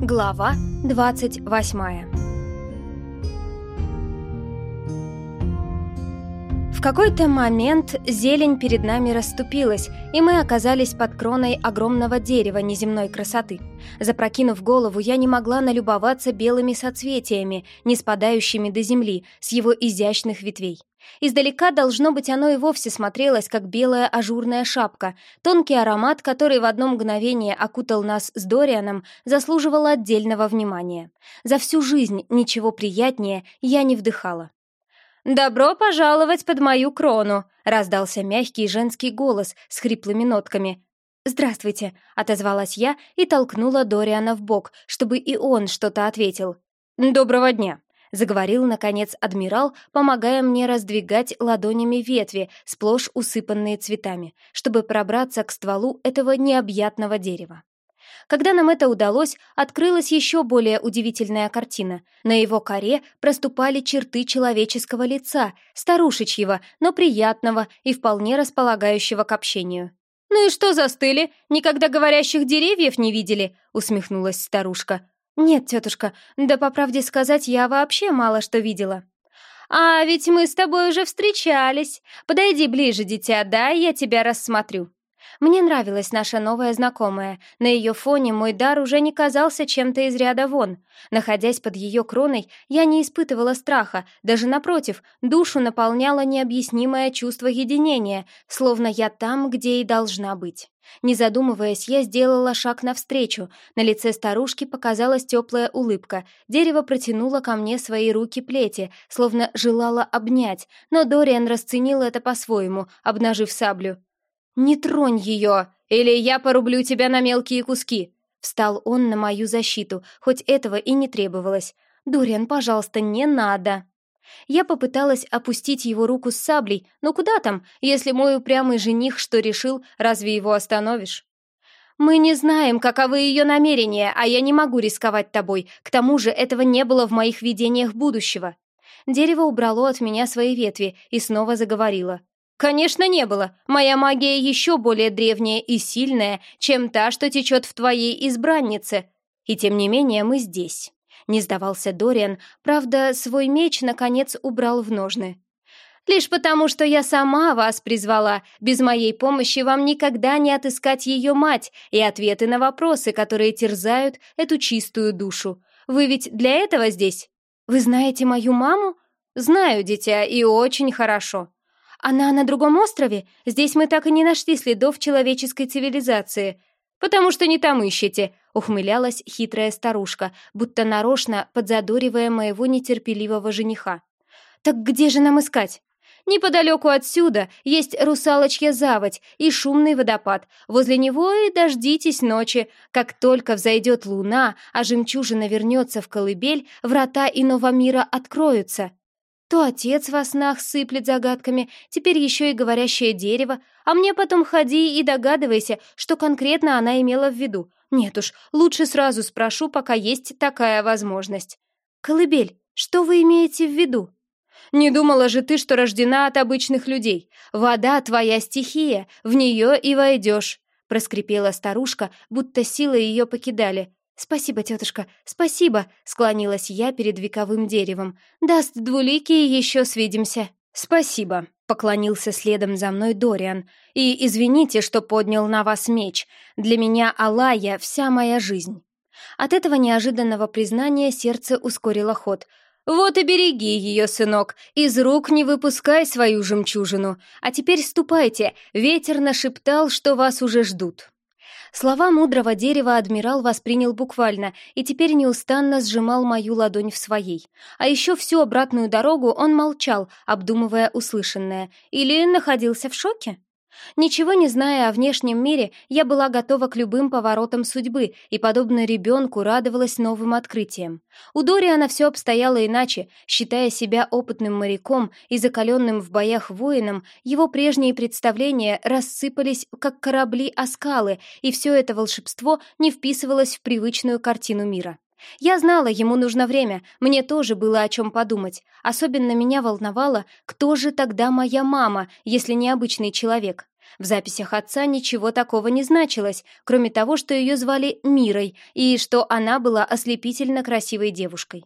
Глава 28 В какой-то момент зелень перед нами расступилась, и мы оказались под кроной огромного дерева неземной красоты. Запрокинув голову, я не могла налюбоваться белыми соцветиями, не спадающими до земли, с его изящных ветвей. Издалека, должно быть, оно и вовсе смотрелось, как белая ажурная шапка. Тонкий аромат, который в одно мгновение окутал нас с Дорианом, заслуживал отдельного внимания. За всю жизнь ничего приятнее я не вдыхала. «Добро пожаловать под мою крону!» — раздался мягкий женский голос с хриплыми нотками. «Здравствуйте!» — отозвалась я и толкнула Дориана в бок, чтобы и он что-то ответил. «Доброго дня!» — заговорил, наконец, адмирал, помогая мне раздвигать ладонями ветви, сплошь усыпанные цветами, чтобы пробраться к стволу этого необъятного дерева. Когда нам это удалось, открылась еще более удивительная картина. На его коре проступали черты человеческого лица, старушечьего, но приятного и вполне располагающего к общению. «Ну и что застыли? Никогда говорящих деревьев не видели?» — усмехнулась старушка. «Нет, тетушка, да по правде сказать, я вообще мало что видела». «А ведь мы с тобой уже встречались. Подойди ближе, дитя, дай я тебя рассмотрю». Мне нравилась наша новая знакомая. На ее фоне мой дар уже не казался чем-то из ряда вон. Находясь под ее кроной, я не испытывала страха, даже напротив, душу наполняло необъяснимое чувство единения, словно я там, где и должна быть. Не задумываясь, я сделала шаг навстречу. На лице старушки показалась теплая улыбка. Дерево протянуло ко мне свои руки-плети, словно желало обнять, но Дориан расценил это по-своему, обнажив саблю. «Не тронь ее, или я порублю тебя на мелкие куски!» Встал он на мою защиту, хоть этого и не требовалось. «Дориан, пожалуйста, не надо!» Я попыталась опустить его руку с саблей, но куда там, если мой упрямый жених что решил, разве его остановишь? «Мы не знаем, каковы ее намерения, а я не могу рисковать тобой. К тому же этого не было в моих видениях будущего». Дерево убрало от меня свои ветви и снова заговорило. «Конечно, не было. Моя магия еще более древняя и сильная, чем та, что течет в твоей избраннице. И тем не менее мы здесь». Не сдавался Дориан, правда, свой меч, наконец, убрал в ножны. «Лишь потому, что я сама вас призвала. Без моей помощи вам никогда не отыскать ее мать и ответы на вопросы, которые терзают эту чистую душу. Вы ведь для этого здесь? Вы знаете мою маму? Знаю, дитя, и очень хорошо. «Она на другом острове? Здесь мы так и не нашли следов человеческой цивилизации». «Потому что не там ищете», — ухмылялась хитрая старушка, будто нарочно подзадоривая моего нетерпеливого жениха. «Так где же нам искать?» Неподалеку отсюда есть русалочья заводь и шумный водопад. Возле него и дождитесь ночи. Как только взойдет луна, а жемчужина вернется в колыбель, врата иного мира откроются. То отец во снах сыплет загадками, теперь еще и говорящее дерево, а мне потом ходи и догадывайся, что конкретно она имела в виду. Нет уж, лучше сразу спрошу, пока есть такая возможность. «Колыбель, что вы имеете в виду?» «Не думала же ты, что рождена от обычных людей. Вода — твоя стихия, в нее и войдешь», — проскрипела старушка, будто силы ее покидали. «Спасибо, тетушка, спасибо!» — склонилась я перед вековым деревом. «Даст двуликий, еще свидимся!» «Спасибо!» — поклонился следом за мной Дориан. «И извините, что поднял на вас меч. Для меня Алая — вся моя жизнь». От этого неожиданного признания сердце ускорило ход. «Вот и береги ее, сынок, из рук не выпускай свою жемчужину. А теперь ступайте, ветер нашептал, что вас уже ждут». Слова мудрого дерева адмирал воспринял буквально и теперь неустанно сжимал мою ладонь в своей. А еще всю обратную дорогу он молчал, обдумывая услышанное, или находился в шоке. Ничего не зная о внешнем мире, я была готова к любым поворотам судьбы и, подобно ребенку, радовалась новым открытиям. У Дориана все обстояло иначе. Считая себя опытным моряком и закаленным в боях воином, его прежние представления рассыпались, как корабли о скалы, и все это волшебство не вписывалось в привычную картину мира. Я знала, ему нужно время, мне тоже было о чем подумать. Особенно меня волновало, кто же тогда моя мама, если не обычный человек. В записях отца ничего такого не значилось, кроме того, что ее звали Мирой и что она была ослепительно красивой девушкой.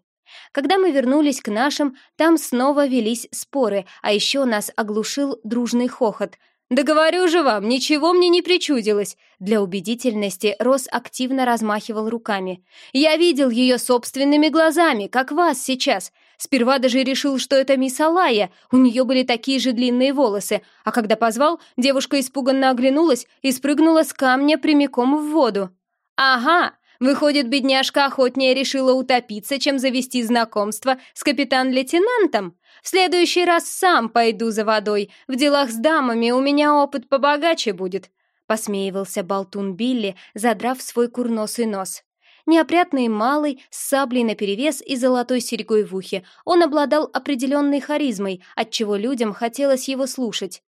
Когда мы вернулись к нашим, там снова велись споры, а еще нас оглушил дружный хохот. «Да говорю же вам, ничего мне не причудилось!» Для убедительности Рос активно размахивал руками. «Я видел ее собственными глазами, как вас сейчас. Сперва даже решил, что это мисс Алая, у нее были такие же длинные волосы, а когда позвал, девушка испуганно оглянулась и спрыгнула с камня прямиком в воду. «Ага, Выходит, бедняжка охотнее решила утопиться, чем завести знакомство с капитан-лейтенантом. В следующий раз сам пойду за водой. В делах с дамами у меня опыт побогаче будет», — посмеивался болтун Билли, задрав свой курносый нос. Неопрятный малый, с саблей наперевес и золотой серьгой в ухе, он обладал определенной харизмой, отчего людям хотелось его слушать.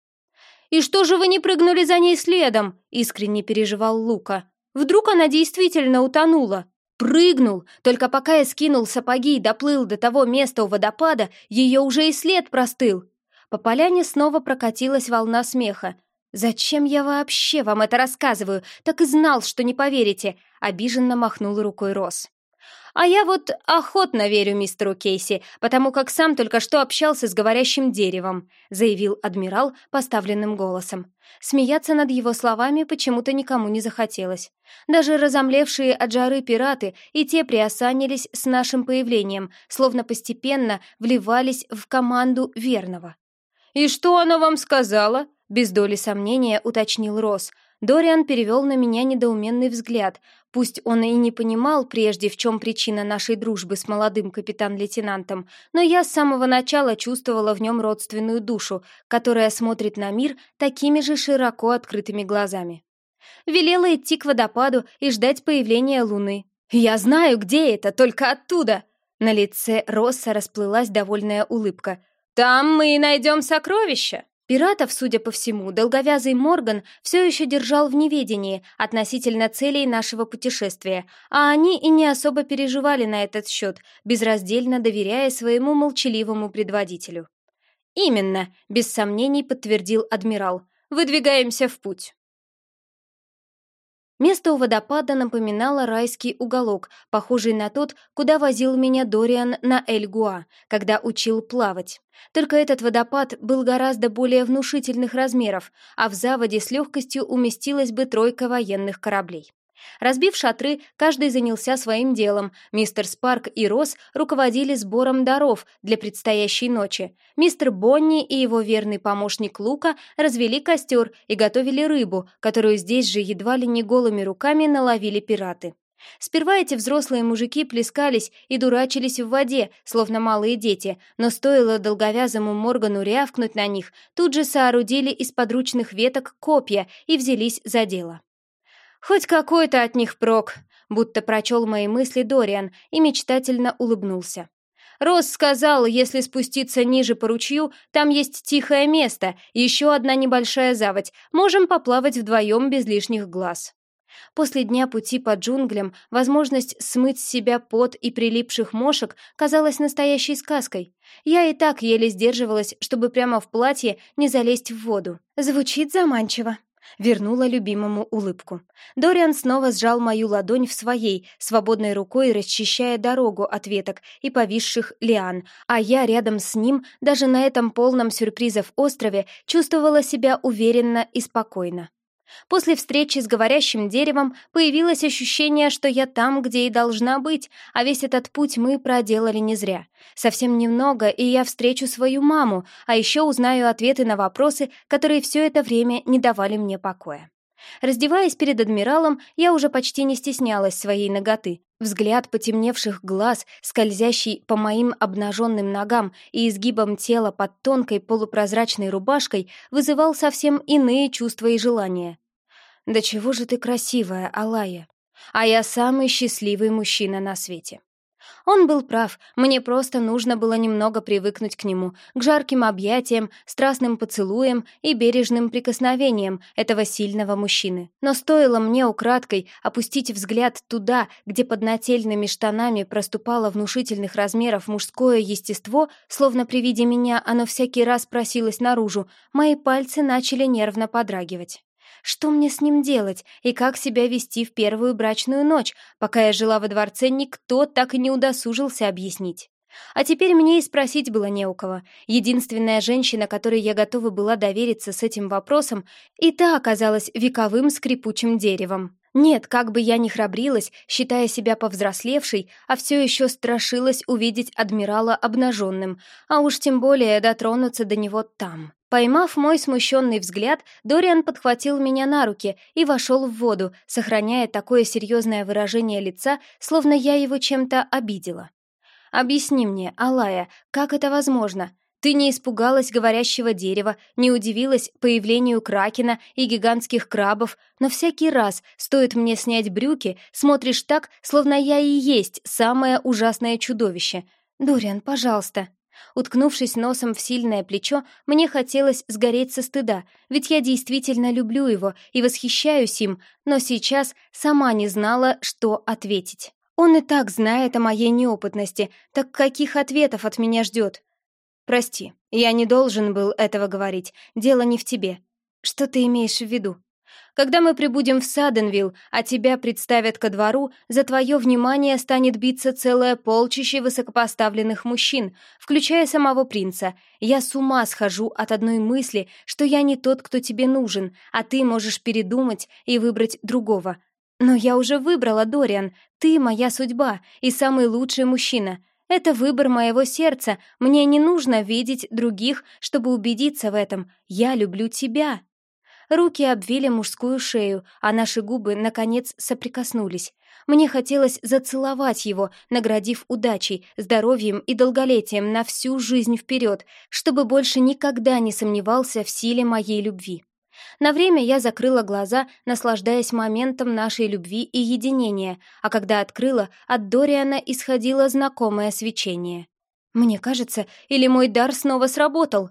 «И что же вы не прыгнули за ней следом?» — искренне переживал Лука. Вдруг она действительно утонула? Прыгнул, только пока я скинул сапоги и доплыл до того места у водопада, ее уже и след простыл. По поляне снова прокатилась волна смеха. «Зачем я вообще вам это рассказываю? Так и знал, что не поверите!» — обиженно махнул рукой Рос. А я вот охотно верю мистеру Кейси, потому как сам только что общался с говорящим деревом», заявил адмирал поставленным голосом. Смеяться над его словами почему-то никому не захотелось. Даже разомлевшие от жары пираты и те приосанились с нашим появлением, словно постепенно вливались в команду верного. «И что она вам сказала?» Без доли сомнения уточнил Рос, Дориан перевел на меня недоуменный взгляд. Пусть он и не понимал прежде, в чем причина нашей дружбы с молодым капитан-лейтенантом, но я с самого начала чувствовала в нем родственную душу, которая смотрит на мир такими же широко открытыми глазами. Велела идти к водопаду и ждать появления луны. «Я знаю, где это, только оттуда!» На лице Росса расплылась довольная улыбка. «Там мы и найдем сокровища!» Пиратов, судя по всему, долговязый Морган все еще держал в неведении относительно целей нашего путешествия, а они и не особо переживали на этот счет, безраздельно доверяя своему молчаливому предводителю. «Именно», — без сомнений подтвердил адмирал, — «выдвигаемся в путь». Место у водопада напоминало райский уголок, похожий на тот, куда возил меня Дориан на Эльгуа, когда учил плавать. Только этот водопад был гораздо более внушительных размеров, а в заводе с легкостью уместилась бы тройка военных кораблей. Разбив шатры, каждый занялся своим делом. Мистер Спарк и Росс руководили сбором даров для предстоящей ночи. Мистер Бонни и его верный помощник Лука развели костер и готовили рыбу, которую здесь же едва ли не голыми руками наловили пираты. Сперва эти взрослые мужики плескались и дурачились в воде, словно малые дети, но стоило долговязому Моргану рявкнуть на них, тут же соорудили из подручных веток копья и взялись за дело. Хоть какой-то от них прок, будто прочел мои мысли Дориан и мечтательно улыбнулся. Росс сказал, если спуститься ниже по ручью, там есть тихое место, еще одна небольшая заводь, можем поплавать вдвоем без лишних глаз. После дня пути по джунглям возможность смыть с себя пот и прилипших мошек казалась настоящей сказкой. Я и так еле сдерживалась, чтобы прямо в платье не залезть в воду. Звучит заманчиво. Вернула любимому улыбку. Дориан снова сжал мою ладонь в своей, свободной рукой расчищая дорогу от веток и повисших лиан, а я рядом с ним, даже на этом полном сюрпризов острове, чувствовала себя уверенно и спокойно. После встречи с говорящим деревом появилось ощущение, что я там, где и должна быть, а весь этот путь мы проделали не зря. Совсем немного, и я встречу свою маму, а еще узнаю ответы на вопросы, которые все это время не давали мне покоя. Раздеваясь перед адмиралом, я уже почти не стеснялась своей ноготы. Взгляд потемневших глаз, скользящий по моим обнаженным ногам и изгибам тела под тонкой полупрозрачной рубашкой, вызывал совсем иные чувства и желания. «Да чего же ты красивая, Алая? А я самый счастливый мужчина на свете». Он был прав, мне просто нужно было немного привыкнуть к нему, к жарким объятиям, страстным поцелуям и бережным прикосновениям этого сильного мужчины. Но стоило мне украдкой опустить взгляд туда, где под нательными штанами проступало внушительных размеров мужское естество, словно при виде меня оно всякий раз просилось наружу, мои пальцы начали нервно подрагивать. Что мне с ним делать и как себя вести в первую брачную ночь, пока я жила во дворце, никто так и не удосужился объяснить. А теперь мне и спросить было не у кого. Единственная женщина, которой я готова была довериться с этим вопросом, и та оказалась вековым скрипучим деревом. Нет, как бы я ни храбрилась, считая себя повзрослевшей, а все еще страшилась увидеть адмирала обнаженным, а уж тем более дотронуться до него там. Поймав мой смущенный взгляд, Дориан подхватил меня на руки и вошел в воду, сохраняя такое серьезное выражение лица, словно я его чем-то обидела. «Объясни мне, Алая, как это возможно? Ты не испугалась говорящего дерева, не удивилась появлению кракена и гигантских крабов, но всякий раз, стоит мне снять брюки, смотришь так, словно я и есть самое ужасное чудовище. Дориан, пожалуйста». Уткнувшись носом в сильное плечо, мне хотелось сгореть со стыда, ведь я действительно люблю его и восхищаюсь им, но сейчас сама не знала, что ответить. Он и так знает о моей неопытности, так каких ответов от меня ждет? Прости, я не должен был этого говорить, дело не в тебе. Что ты имеешь в виду? Когда мы прибудем в Саденвилл, а тебя представят ко двору, за твое внимание станет биться целое полчище высокопоставленных мужчин, включая самого принца. Я с ума схожу от одной мысли, что я не тот, кто тебе нужен, а ты можешь передумать и выбрать другого. Но я уже выбрала, Дориан. Ты моя судьба и самый лучший мужчина. Это выбор моего сердца. Мне не нужно видеть других, чтобы убедиться в этом. Я люблю тебя. Руки обвили мужскую шею, а наши губы, наконец, соприкоснулись. Мне хотелось зацеловать его, наградив удачей, здоровьем и долголетием на всю жизнь вперед, чтобы больше никогда не сомневался в силе моей любви. На время я закрыла глаза, наслаждаясь моментом нашей любви и единения, а когда открыла, от Дориана исходило знакомое свечение. Мне кажется, или мой дар снова сработал.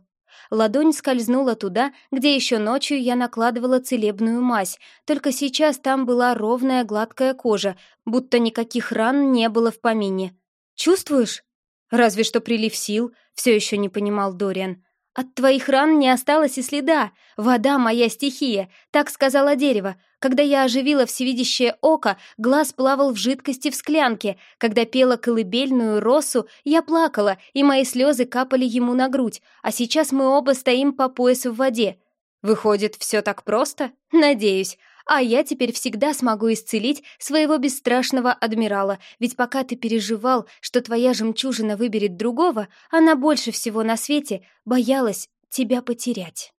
Ладонь скользнула туда, где еще ночью я накладывала целебную мазь, только сейчас там была ровная гладкая кожа, будто никаких ран не было в помине. «Чувствуешь?» «Разве что прилив сил», — все еще не понимал Дориан. «От твоих ран не осталось и следа. Вода — моя стихия», — так сказала дерево. Когда я оживила всевидящее око, глаз плавал в жидкости в склянке. Когда пела колыбельную росу, я плакала, и мои слезы капали ему на грудь. А сейчас мы оба стоим по пояс в воде. Выходит, все так просто? Надеюсь. А я теперь всегда смогу исцелить своего бесстрашного адмирала, ведь пока ты переживал, что твоя жемчужина выберет другого, она больше всего на свете боялась тебя потерять.